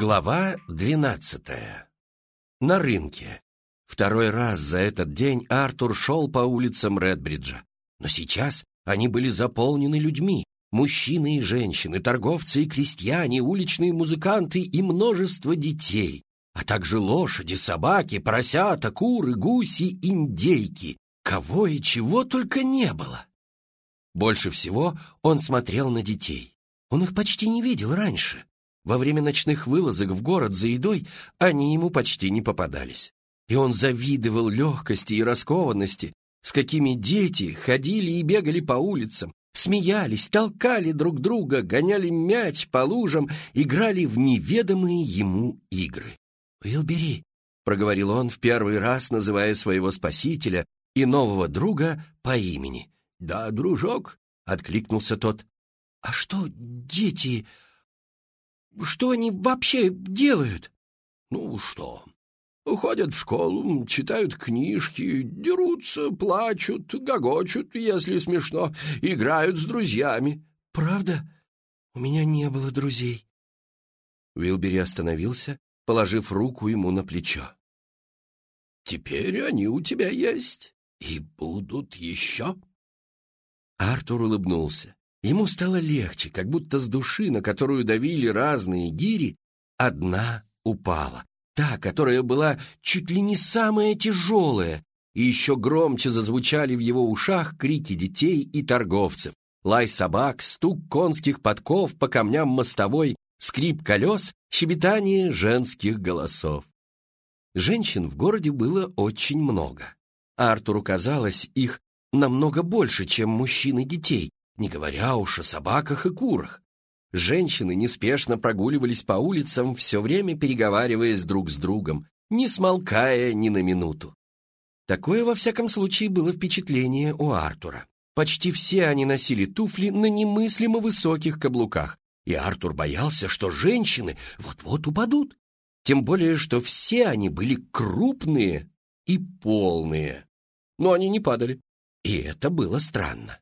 Глава двенадцатая. На рынке. Второй раз за этот день Артур шел по улицам Редбриджа. Но сейчас они были заполнены людьми. Мужчины и женщины, торговцы и крестьяне, уличные музыканты и множество детей, а также лошади, собаки, поросята, куры, гуси, индейки. Кого и чего только не было. Больше всего он смотрел на детей. Он их почти не видел раньше. Во время ночных вылазок в город за едой они ему почти не попадались. И он завидовал легкости и раскованности, с какими дети ходили и бегали по улицам, смеялись, толкали друг друга, гоняли мяч по лужам, играли в неведомые ему игры. «Уилбери», — проговорил он в первый раз, называя своего спасителя и нового друга по имени. «Да, дружок», — откликнулся тот. «А что дети...» Что они вообще делают? Ну что, ходят в школу, читают книжки, дерутся, плачут, гогочут, если смешно, играют с друзьями. Правда? У меня не было друзей. Уилбери остановился, положив руку ему на плечо. Теперь они у тебя есть и будут еще. Артур улыбнулся. Ему стало легче, как будто с души, на которую давили разные гири, одна упала. Та, которая была чуть ли не самая тяжелая, и еще громче зазвучали в его ушах крики детей и торговцев, лай собак, стук конских подков по камням мостовой, скрип колес, щебетание женских голосов. Женщин в городе было очень много. Артуру казалось их намного больше, чем мужчин и детей, не говоря уж о собаках и курах. Женщины неспешно прогуливались по улицам, все время переговариваясь друг с другом, не смолкая ни на минуту. Такое, во всяком случае, было впечатление у Артура. Почти все они носили туфли на немыслимо высоких каблуках, и Артур боялся, что женщины вот-вот упадут. Тем более, что все они были крупные и полные. Но они не падали, и это было странно.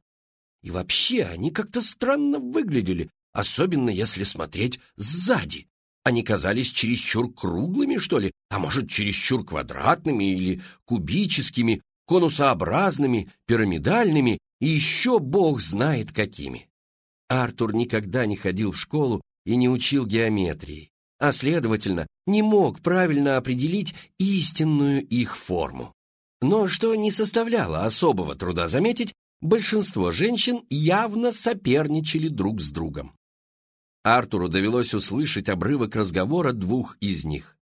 И вообще они как-то странно выглядели, особенно если смотреть сзади. Они казались чересчур круглыми, что ли, а может, чересчур квадратными или кубическими, конусообразными, пирамидальными и еще бог знает какими. Артур никогда не ходил в школу и не учил геометрии, а, следовательно, не мог правильно определить истинную их форму. Но что не составляло особого труда заметить, большинство женщин явно соперничали друг с другом. Артуру довелось услышать обрывок разговора двух из них.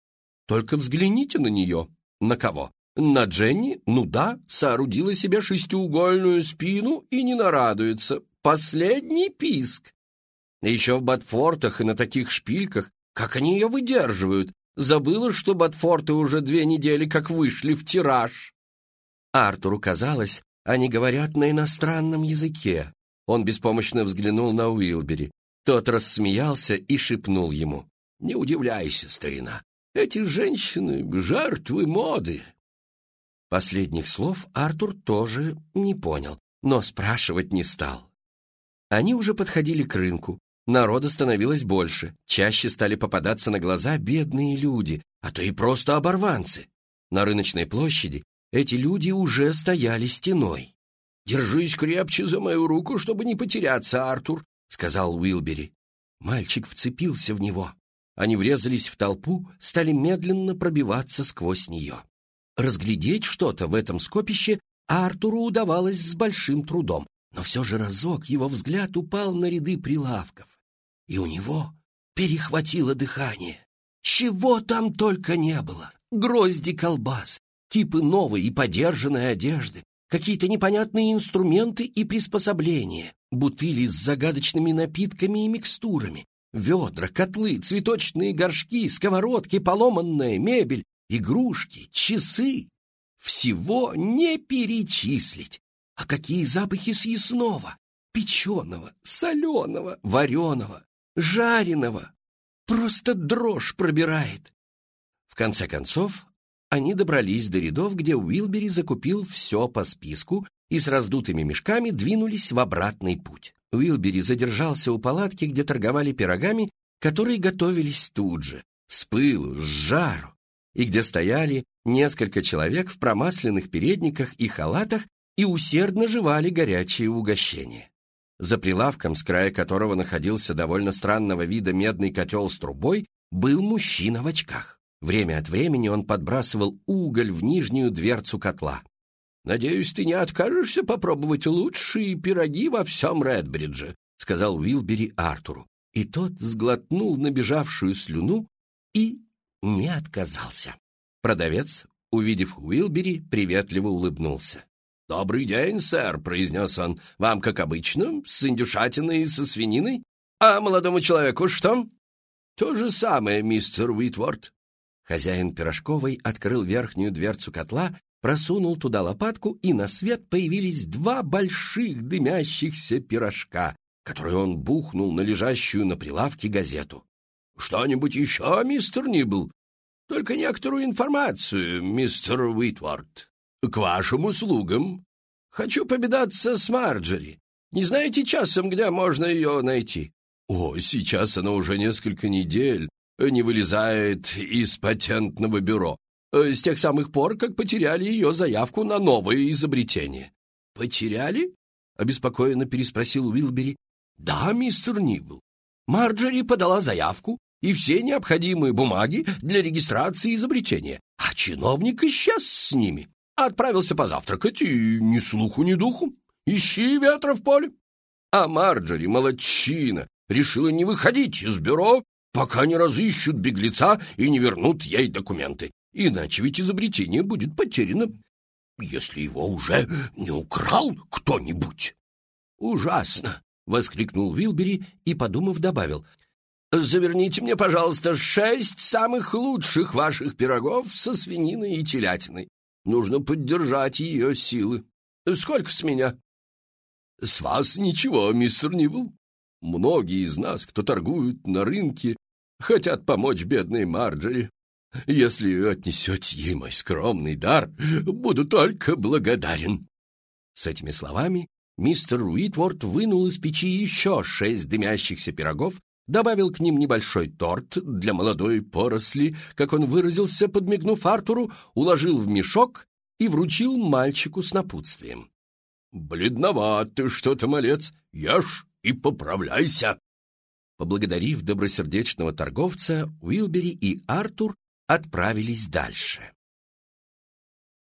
«Только взгляните на нее». «На кого?» «На Дженни? Ну да, соорудила себе шестиугольную спину и не нарадуется. Последний писк». Еще в Батфортах и на таких шпильках, как они ее выдерживают. Забыла, что Батфорты уже две недели как вышли в тираж. Артуру казалось, они говорят на иностранном языке. Он беспомощно взглянул на Уилбери. Тот рассмеялся и шепнул ему. «Не удивляйся, старина. Эти женщины — жертвы моды». Последних слов Артур тоже не понял, но спрашивать не стал. Они уже подходили к рынку. Народа становилось больше. Чаще стали попадаться на глаза бедные люди, а то и просто оборванцы. На рыночной площади эти люди уже стояли стеной. «Держись крепче за мою руку, чтобы не потеряться, Артур», — сказал Уилбери. Мальчик вцепился в него. Они врезались в толпу, стали медленно пробиваться сквозь нее. Разглядеть что-то в этом скопище Артуру удавалось с большим трудом, но все же разок его взгляд упал на ряды прилавков. И у него перехватило дыхание. Чего там только не было! Грозди колбас, типы новой и подержанной одежды, какие-то непонятные инструменты и приспособления, бутыли с загадочными напитками и микстурами, ведра, котлы, цветочные горшки, сковородки, поломанная мебель, игрушки, часы. Всего не перечислить. А какие запахи съестного, печеного, соленого, вареного, жареного. Просто дрожь пробирает. В конце концов, они добрались до рядов, где Уилбери закупил все по списку и с раздутыми мешками двинулись в обратный путь. Уилбери задержался у палатки, где торговали пирогами, которые готовились тут же. с пылу, с жару, и где стояли несколько человек в промасленных передниках и халатах и усердно жевали горячие угощения. За прилавком, с края которого находился довольно странного вида медный котел с трубой, был мужчина в очках. Время от времени он подбрасывал уголь в нижнюю дверцу котла. «Надеюсь, ты не откажешься попробовать лучшие пироги во всем Редбридже», сказал Уилбери Артуру. И тот сглотнул набежавшую слюну и не отказался. Продавец, увидев Уилбери, приветливо улыбнулся. «Добрый день, сэр», — произнес он. «Вам, как обычно, с индюшатиной и со свининой? А молодому человеку что?» «То же самое, мистер Уитворд». Хозяин пирожковой открыл верхнюю дверцу котла, просунул туда лопатку, и на свет появились два больших дымящихся пирожка, которые он бухнул на лежащую на прилавке газету. «Что-нибудь еще, мистер Нибл?» «Только некоторую информацию, мистер Уитворд». «К вашим услугам. Хочу победаться с Марджери. Не знаете часом, где можно ее найти?» «О, сейчас она уже несколько недель не вылезает из патентного бюро. С тех самых пор, как потеряли ее заявку на новое изобретение». «Потеряли?» — обеспокоенно переспросил Уилбери. «Да, мистер Нибл. Марджери подала заявку и все необходимые бумаги для регистрации изобретения, а чиновник исчез с ними. Отправился позавтракать, и ни слуху, ни духу. Ищи ветра в поле. А Марджори, молодчина, решила не выходить из бюро, пока не разыщут беглеца и не вернут ей документы. Иначе ведь изобретение будет потеряно, если его уже не украл кто-нибудь. «Ужасно!» — воскликнул Вилбери и, подумав, добавил. «Заверните мне, пожалуйста, шесть самых лучших ваших пирогов со свининой и телятиной. Нужно поддержать ее силы. Сколько с меня? С вас ничего, мистер Нибл. Многие из нас, кто торгуют на рынке, хотят помочь бедной Марджери. Если отнесете ей мой скромный дар, буду только благодарен. С этими словами мистер Уитворд вынул из печи еще шесть дымящихся пирогов добавил к ним небольшой торт для молодой поросли, как он выразился, подмигнув Артуру, уложил в мешок и вручил мальчику с напутствием. «Бледноват ты что-то, малец, ешь и поправляйся!» Поблагодарив добросердечного торговца, Уилбери и Артур отправились дальше.